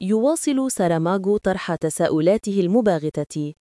يواصل ساراماغو طرح تساؤلاته المباغتة.